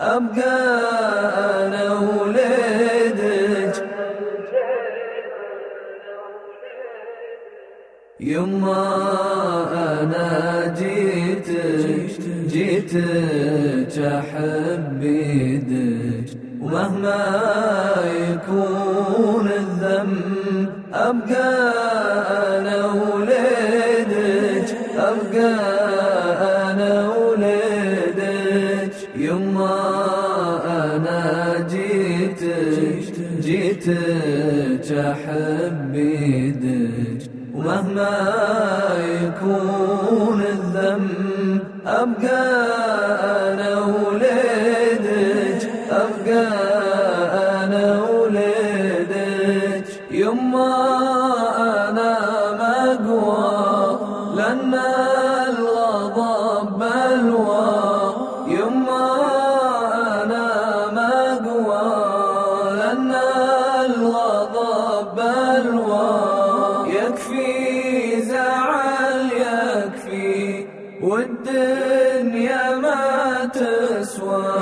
أبقى أنا وليدك يما أنا جيتك جيتك أحب يدك ومهما يكون الذنب أبقى أنا وليدك أبقى أنا جيتك جيتك أحب يدك ومهما يكون الذنب، أبقى أنا وليدك. أبقى أنا وليدك. يما أنا والدنيا ما تسوى.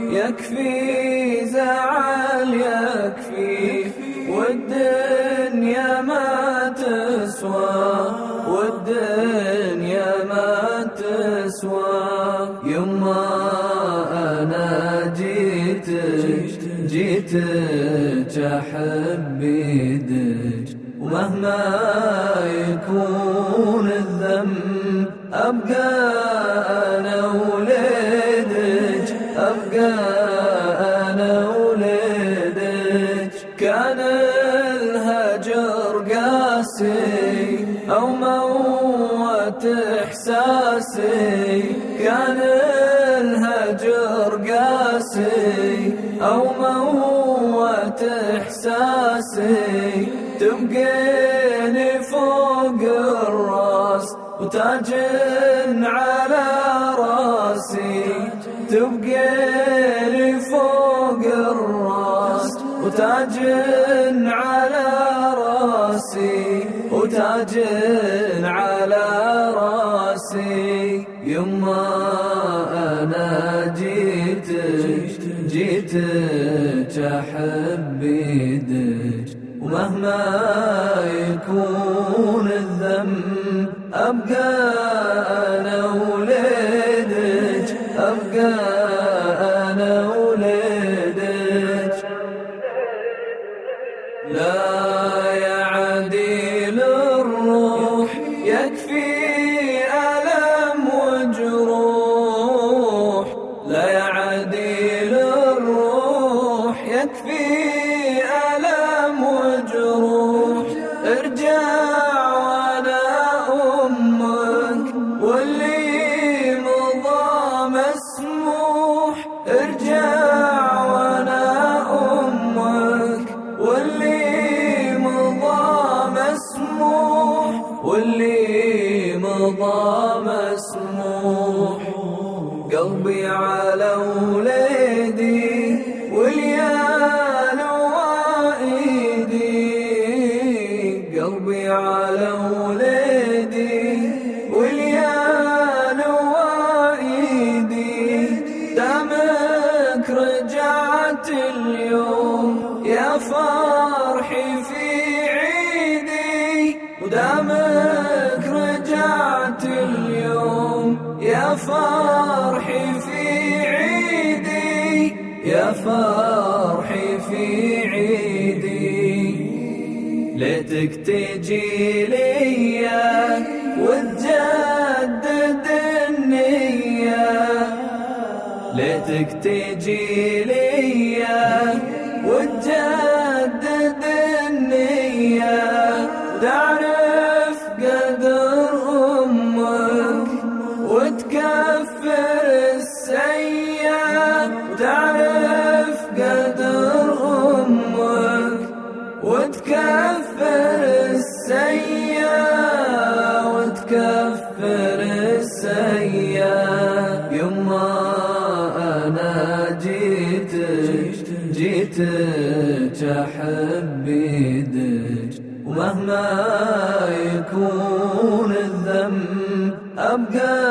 يكفي زعل، يكفي. والدنيا ما تسوى. والدنيا ما تسوى. يما أنا جيتك جيتك أحب أبقى أنا وليدك أبقى أنا وليدك كان الهجر قاسي أو موت إحساسي. كان الهجر قاسي أو موت إحساسي. تبقيني فوق الراس وتاج على راسي تبقيني فوق الراس. وتاج على راسي وتاج على راسي. يما أنا جيتك جيتك أحب يدك ومهما أنا وليدك لا يعديل الروح، يكفي ألم وجروح. لا يعديل الروح، يكفي ألم وجروح. ارجع وانا أمك، واللي واللي مضى مسموح قلبي على وليدي واليال وايدي قلبي على وليدي واليال وايدي دامك رجعت اليوم يا فرحي في عيدي ودامك فرحي في عيدي، يا فرحي في عيدي. ليتك تجي ليا وتجدد النية. ليتك تجي ليا وتجدد وتكفر السيئة وتكفر السيئة يما أنا جيتك جيتك أحب يدك ومهما يكون الذنب أبقى